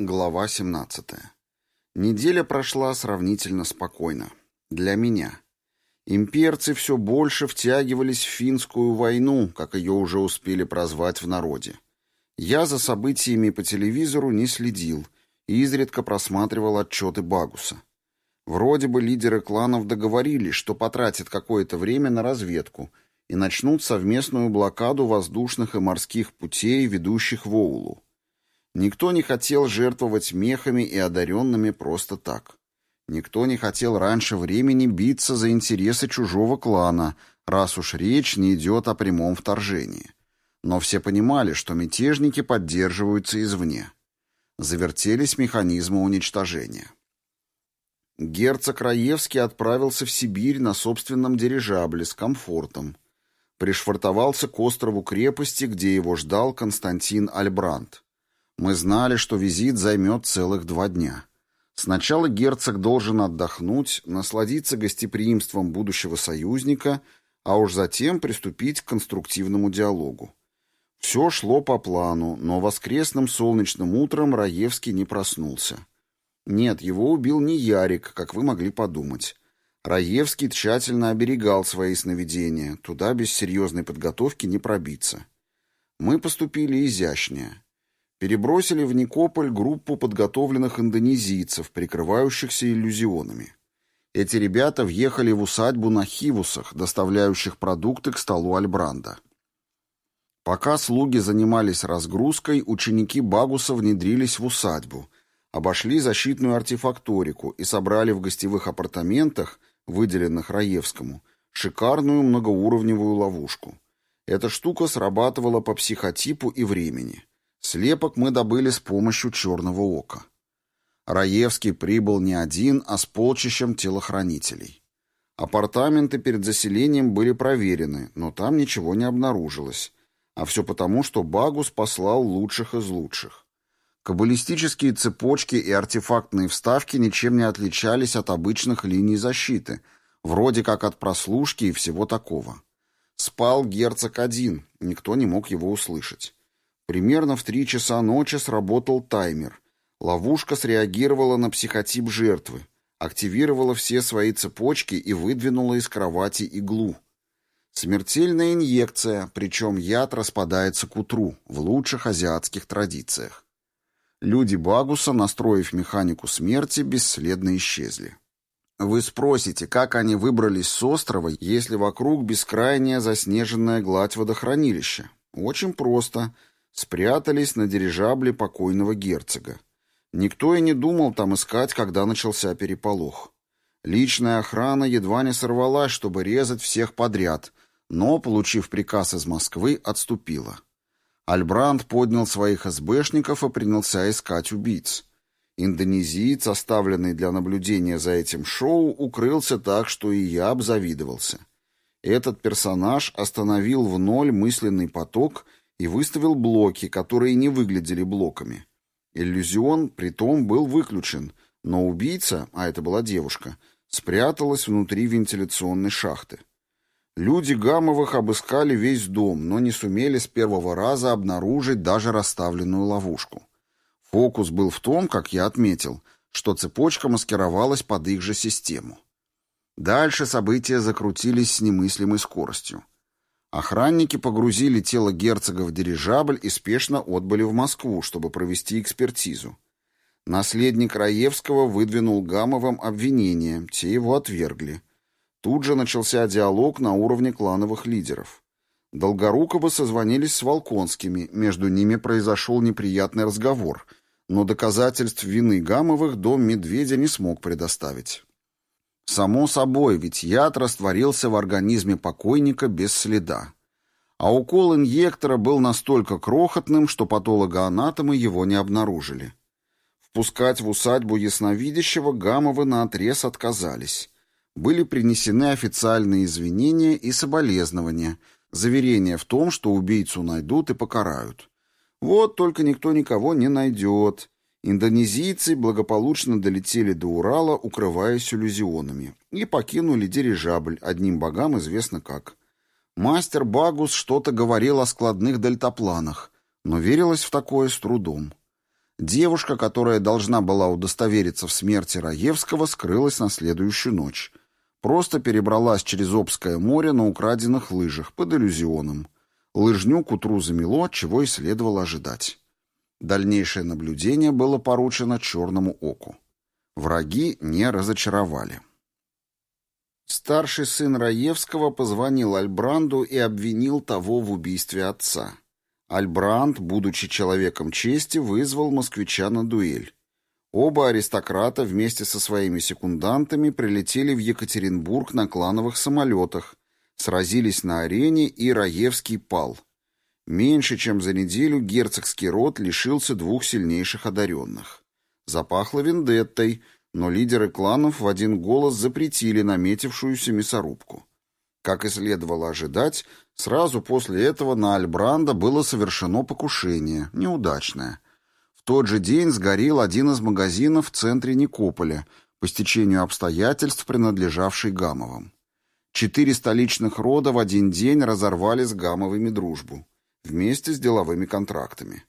Глава 17. Неделя прошла сравнительно спокойно. Для меня. Имперцы все больше втягивались в финскую войну, как ее уже успели прозвать в народе. Я за событиями по телевизору не следил и изредка просматривал отчеты Багуса. Вроде бы лидеры кланов договорились, что потратят какое-то время на разведку и начнут совместную блокаду воздушных и морских путей, ведущих в Оулу. Никто не хотел жертвовать мехами и одаренными просто так. Никто не хотел раньше времени биться за интересы чужого клана, раз уж речь не идет о прямом вторжении. Но все понимали, что мятежники поддерживаются извне. Завертелись механизмы уничтожения. Герцог Раевский отправился в Сибирь на собственном дирижабле с комфортом. Пришвартовался к острову крепости, где его ждал Константин Альбрант. Мы знали, что визит займет целых два дня. Сначала герцог должен отдохнуть, насладиться гостеприимством будущего союзника, а уж затем приступить к конструктивному диалогу. Все шло по плану, но воскресным солнечным утром Раевский не проснулся. Нет, его убил не Ярик, как вы могли подумать. Раевский тщательно оберегал свои сновидения, туда без серьезной подготовки не пробиться. Мы поступили изящнее перебросили в Никополь группу подготовленных индонезийцев, прикрывающихся иллюзионами. Эти ребята въехали в усадьбу на Хивусах, доставляющих продукты к столу Альбранда. Пока слуги занимались разгрузкой, ученики Багуса внедрились в усадьбу, обошли защитную артефакторику и собрали в гостевых апартаментах, выделенных Раевскому, шикарную многоуровневую ловушку. Эта штука срабатывала по психотипу и времени. Слепок мы добыли с помощью черного ока. Раевский прибыл не один, а с полчищем телохранителей. Апартаменты перед заселением были проверены, но там ничего не обнаружилось. А все потому, что Багус послал лучших из лучших. Каббалистические цепочки и артефактные вставки ничем не отличались от обычных линий защиты, вроде как от прослушки и всего такого. Спал герцог один, никто не мог его услышать. Примерно в три часа ночи сработал таймер. Ловушка среагировала на психотип жертвы, активировала все свои цепочки и выдвинула из кровати иглу. Смертельная инъекция, причем яд распадается к утру, в лучших азиатских традициях. Люди Багуса, настроив механику смерти, бесследно исчезли. Вы спросите, как они выбрались с острова, если вокруг бескрайняя заснеженная гладь водохранилища? Очень просто – спрятались на дирижабле покойного герцога. Никто и не думал там искать, когда начался переполох. Личная охрана едва не сорвалась, чтобы резать всех подряд, но, получив приказ из Москвы, отступила. Альбранд поднял своих СБшников и принялся искать убийц. Индонезиец, оставленный для наблюдения за этим шоу, укрылся так, что и я обзавидовался. Этот персонаж остановил в ноль мысленный поток и выставил блоки, которые не выглядели блоками. Иллюзион, притом, был выключен, но убийца, а это была девушка, спряталась внутри вентиляционной шахты. Люди Гамовых обыскали весь дом, но не сумели с первого раза обнаружить даже расставленную ловушку. Фокус был в том, как я отметил, что цепочка маскировалась под их же систему. Дальше события закрутились с немыслимой скоростью. Охранники погрузили тело герцога в дирижабль и спешно отбыли в Москву, чтобы провести экспертизу. Наследник Раевского выдвинул Гамовым обвинения, те его отвергли. Тут же начался диалог на уровне клановых лидеров. Долгоруковы созвонились с Волконскими, между ними произошел неприятный разговор, но доказательств вины Гамовых дом Медведя не смог предоставить. Само собой, ведь яд растворился в организме покойника без следа. А укол инъектора был настолько крохотным, что патологоанатомы его не обнаружили. Впускать в усадьбу ясновидящего Гамовы наотрез отказались. Были принесены официальные извинения и соболезнования, заверение в том, что убийцу найдут и покарают. Вот только никто никого не найдет, Индонезийцы благополучно долетели до Урала, укрываясь иллюзионами, и покинули дирижабль, одним богам известно как. Мастер Багус что-то говорил о складных дельтапланах, но верилось в такое с трудом. Девушка, которая должна была удостовериться в смерти Раевского, скрылась на следующую ночь. Просто перебралась через Обское море на украденных лыжах под иллюзионом. Лыжню к утру замело, чего и следовало ожидать. Дальнейшее наблюдение было поручено черному оку. Враги не разочаровали. Старший сын Раевского позвонил Альбранду и обвинил того в убийстве отца. Альбранд, будучи человеком чести, вызвал москвича на дуэль. Оба аристократа вместе со своими секундантами прилетели в Екатеринбург на клановых самолетах, сразились на арене, и Раевский пал. Меньше чем за неделю герцогский род лишился двух сильнейших одаренных. Запахло вендеттой, но лидеры кланов в один голос запретили наметившуюся мясорубку. Как и следовало ожидать, сразу после этого на Альбранда было совершено покушение, неудачное. В тот же день сгорел один из магазинов в центре Никополя, по стечению обстоятельств, принадлежавший Гамовым. Четыре столичных рода в один день разорвали с Гамовыми дружбу, вместе с деловыми контрактами.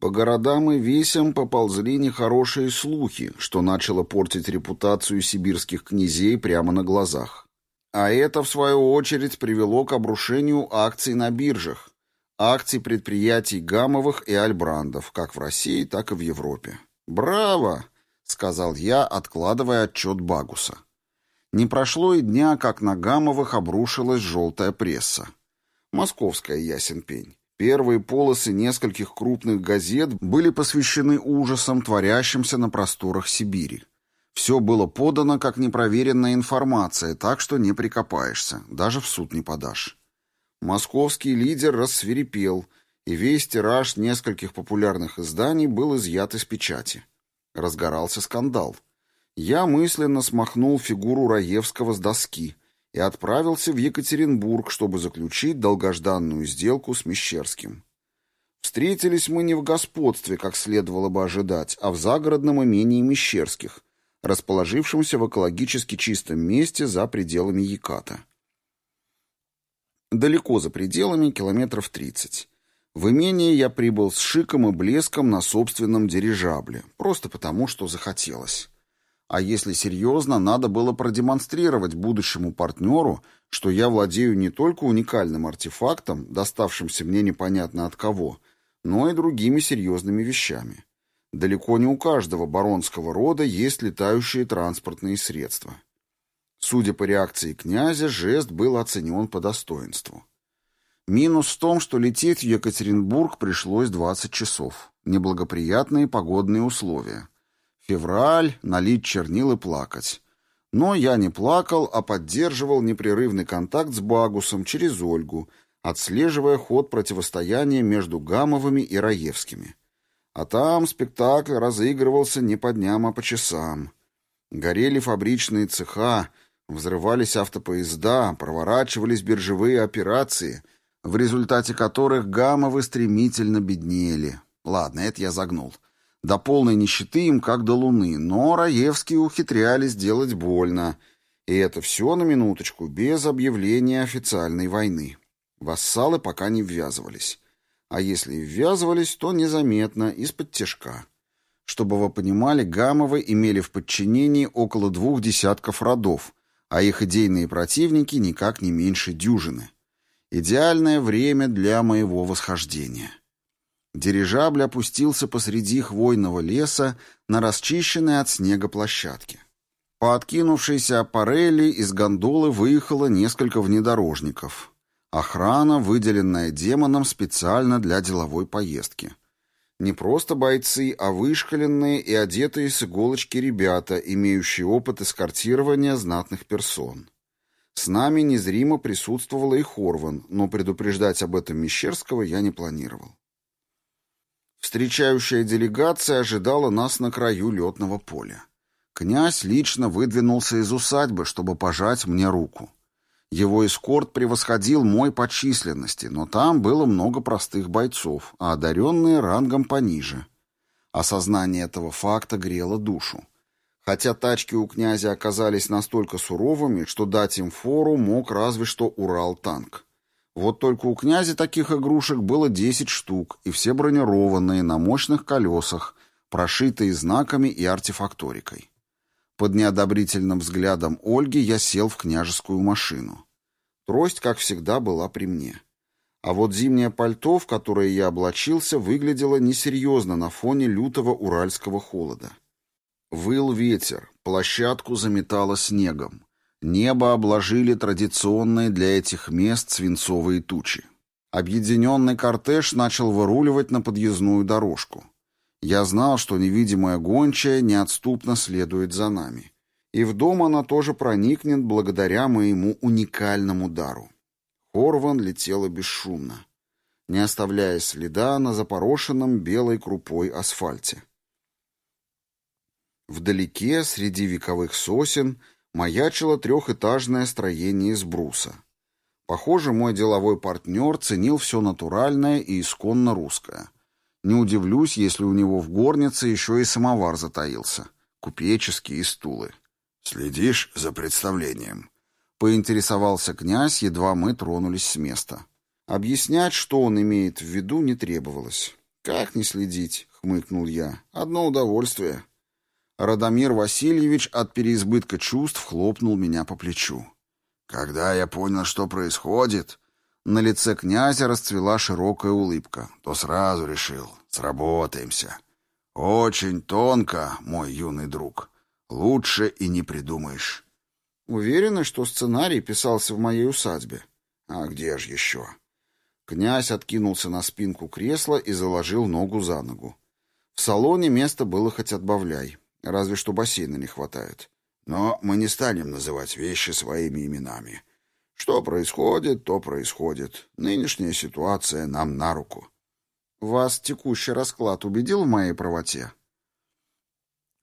По городам и весям поползли нехорошие слухи, что начало портить репутацию сибирских князей прямо на глазах. А это, в свою очередь, привело к обрушению акций на биржах, акций предприятий Гамовых и Альбрандов, как в России, так и в Европе. «Браво!» — сказал я, откладывая отчет Багуса. Не прошло и дня, как на Гамовых обрушилась желтая пресса. Московская ясен пень. Первые полосы нескольких крупных газет были посвящены ужасам, творящимся на просторах Сибири. Все было подано как непроверенная информация, так что не прикопаешься, даже в суд не подашь. Московский лидер рассверепел, и весь тираж нескольких популярных изданий был изъят из печати. Разгорался скандал. Я мысленно смахнул фигуру Раевского с доски и отправился в Екатеринбург, чтобы заключить долгожданную сделку с Мещерским. Встретились мы не в господстве, как следовало бы ожидать, а в загородном имении Мещерских, расположившемся в экологически чистом месте за пределами Яката. Далеко за пределами, километров тридцать. В имение я прибыл с шиком и блеском на собственном дирижабле, просто потому, что захотелось. А если серьезно, надо было продемонстрировать будущему партнеру, что я владею не только уникальным артефактом, доставшимся мне непонятно от кого, но и другими серьезными вещами. Далеко не у каждого баронского рода есть летающие транспортные средства. Судя по реакции князя, жест был оценен по достоинству. Минус в том, что лететь в Екатеринбург пришлось 20 часов. Неблагоприятные погодные условия. Февраль, налить чернил и плакать. Но я не плакал, а поддерживал непрерывный контакт с Багусом через Ольгу, отслеживая ход противостояния между Гамовыми и Раевскими. А там спектакль разыгрывался не по дням, а по часам. Горели фабричные цеха, взрывались автопоезда, проворачивались биржевые операции, в результате которых Гамовы стремительно беднели. Ладно, это я загнул. До полной нищеты им как до луны, но Раевские ухитрялись делать больно. И это все на минуточку, без объявления официальной войны. Вассалы пока не ввязывались. А если и ввязывались, то незаметно, из-под тяжка. Чтобы вы понимали, Гамовы имели в подчинении около двух десятков родов, а их идейные противники никак не меньше дюжины. Идеальное время для моего восхождения. Дирижабль опустился посреди хвойного леса на расчищенной от снега площадке. По откинувшейся аппарели из гондолы выехало несколько внедорожников. Охрана, выделенная демоном специально для деловой поездки. Не просто бойцы, а вышкаленные и одетые с иголочки ребята, имеющие опыт эскортирования знатных персон. С нами незримо присутствовала и Хорван, но предупреждать об этом Мещерского я не планировал. Встречающая делегация ожидала нас на краю летного поля. Князь лично выдвинулся из усадьбы, чтобы пожать мне руку. Его эскорт превосходил мой по численности, но там было много простых бойцов, а одаренные рангом пониже. Осознание этого факта грело душу. Хотя тачки у князя оказались настолько суровыми, что дать им фору мог разве что Урал-танк. Вот только у князя таких игрушек было 10 штук, и все бронированные, на мощных колесах, прошитые знаками и артефакторикой. Под неодобрительным взглядом Ольги я сел в княжескую машину. Трость, как всегда, была при мне. А вот зимнее пальто, в которое я облачился, выглядело несерьезно на фоне лютого уральского холода. Выл ветер, площадку заметало снегом. Небо обложили традиционные для этих мест свинцовые тучи. Объединенный кортеж начал выруливать на подъездную дорожку. Я знал, что невидимая гончая неотступно следует за нами. И в дом она тоже проникнет благодаря моему уникальному дару. Хорван летела бесшумно, не оставляя следа на запорошенном белой крупой асфальте. Вдалеке, среди вековых сосен, маячило трехэтажное строение из бруса. Похоже, мой деловой партнер ценил все натуральное и исконно русское — не удивлюсь, если у него в горнице еще и самовар затаился. Купеческие стулы. «Следишь за представлением?» Поинтересовался князь, едва мы тронулись с места. Объяснять, что он имеет в виду, не требовалось. «Как не следить?» — хмыкнул я. «Одно удовольствие». Радомир Васильевич от переизбытка чувств хлопнул меня по плечу. «Когда я понял, что происходит, на лице князя расцвела широкая улыбка. То сразу решил, сработаемся. Очень тонко, мой юный друг. Лучше и не придумаешь. Уверены, что сценарий писался в моей усадьбе? А где же еще? Князь откинулся на спинку кресла и заложил ногу за ногу. В салоне места было хоть отбавляй, разве что бассейна не хватает. Но мы не станем называть вещи своими именами. Что происходит, то происходит. Нынешняя ситуация нам на руку. Вас текущий расклад убедил в моей правоте?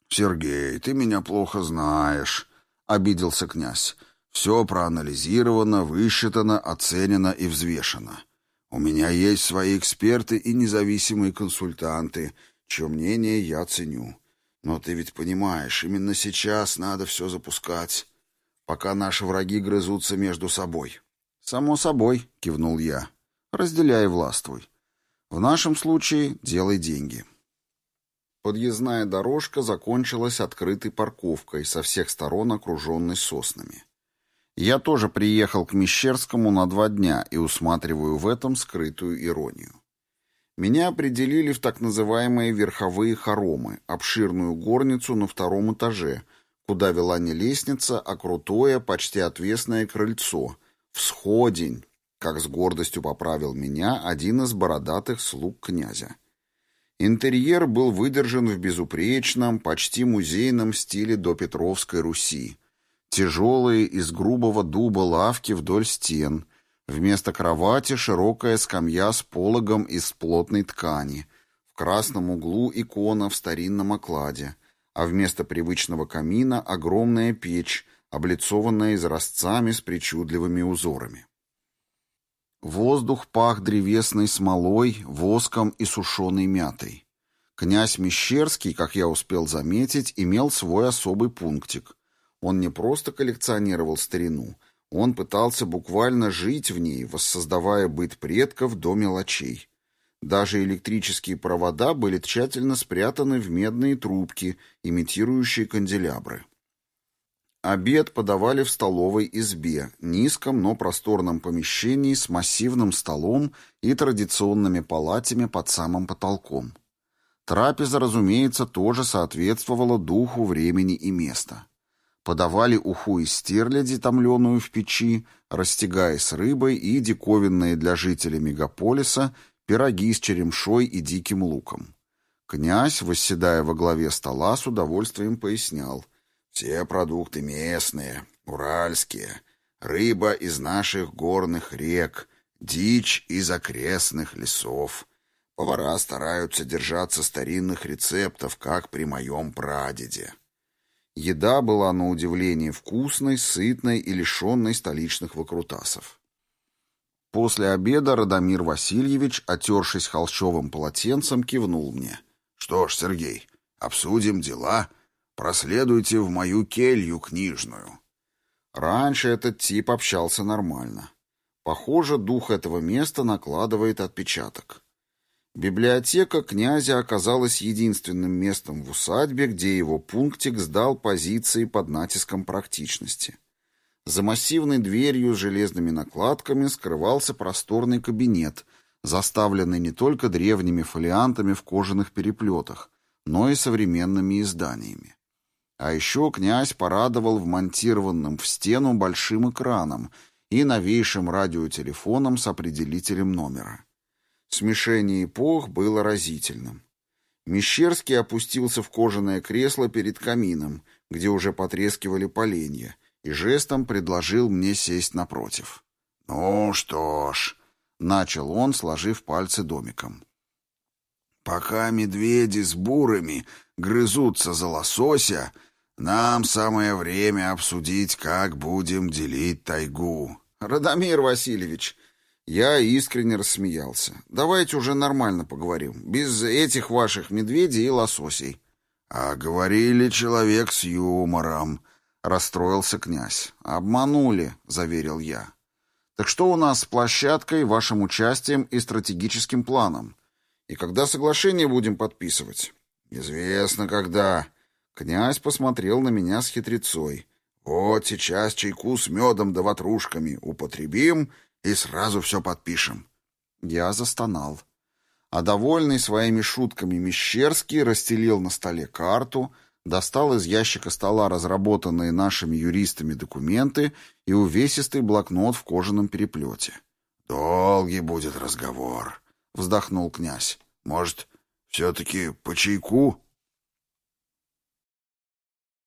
Сергей, ты меня плохо знаешь, обиделся князь. Все проанализировано, высчитано, оценено и взвешено. У меня есть свои эксперты и независимые консультанты, чье мнение я ценю. Но ты ведь понимаешь, именно сейчас надо все запускать пока наши враги грызутся между собой. «Само собой», — кивнул я. «Разделяй властвуй. В нашем случае делай деньги». Подъездная дорожка закончилась открытой парковкой, со всех сторон окруженной соснами. Я тоже приехал к Мещерскому на два дня и усматриваю в этом скрытую иронию. Меня определили в так называемые верховые хоромы, обширную горницу на втором этаже — куда вела не лестница, а крутое, почти отвесное крыльцо, всходень, как с гордостью поправил меня один из бородатых слуг князя. Интерьер был выдержан в безупречном, почти музейном стиле до Петровской Руси. Тяжелые из грубого дуба лавки вдоль стен, вместо кровати широкая скамья с пологом из плотной ткани, в красном углу икона в старинном окладе — а вместо привычного камина огромная печь, облицованная изразцами с причудливыми узорами. Воздух пах древесной смолой, воском и сушеной мятой. Князь Мещерский, как я успел заметить, имел свой особый пунктик. Он не просто коллекционировал старину, он пытался буквально жить в ней, воссоздавая быт предков до мелочей. Даже электрические провода были тщательно спрятаны в медные трубки, имитирующие канделябры. Обед подавали в столовой избе, низком, но просторном помещении с массивным столом и традиционными палатями под самым потолком. Трапеза, разумеется, тоже соответствовала духу времени и места. Подавали уху из стерляди, томленую в печи, растягая с рыбой и диковинные для жителей мегаполиса пироги с черемшой и диким луком. Князь, восседая во главе стола, с удовольствием пояснял. «Все продукты местные, уральские, рыба из наших горных рек, дичь из окрестных лесов. Повара стараются держаться старинных рецептов, как при моем прадеде». Еда была на удивление вкусной, сытной и лишенной столичных выкрутасов. После обеда Радомир Васильевич, отершись холщовым полотенцем, кивнул мне. «Что ж, Сергей, обсудим дела. Проследуйте в мою келью книжную». Раньше этот тип общался нормально. Похоже, дух этого места накладывает отпечаток. Библиотека князя оказалась единственным местом в усадьбе, где его пунктик сдал позиции под натиском практичности. За массивной дверью с железными накладками скрывался просторный кабинет, заставленный не только древними фолиантами в кожаных переплетах, но и современными изданиями. А еще князь порадовал вмонтированным в стену большим экраном и новейшим радиотелефоном с определителем номера. Смешение эпох было разительным. Мещерский опустился в кожаное кресло перед камином, где уже потрескивали поленья, и жестом предложил мне сесть напротив. «Ну что ж», — начал он, сложив пальцы домиком. «Пока медведи с бурами грызутся за лосося, нам самое время обсудить, как будем делить тайгу». «Радомир Васильевич», я искренне рассмеялся. «Давайте уже нормально поговорим, без этих ваших медведей и лососей». «А говорили человек с юмором», — расстроился князь. «Обманули», — заверил я. «Так что у нас с площадкой, вашим участием и стратегическим планом? И когда соглашение будем подписывать?» «Известно, когда». Князь посмотрел на меня с хитрецой. «Вот сейчас чайку с медом да ватрушками употребим и сразу все подпишем». Я застонал. А довольный своими шутками Мещерский расстелил на столе карту, достал из ящика стола разработанные нашими юристами документы и увесистый блокнот в кожаном переплете. «Долгий будет разговор», — вздохнул князь. «Может, все-таки по чайку?»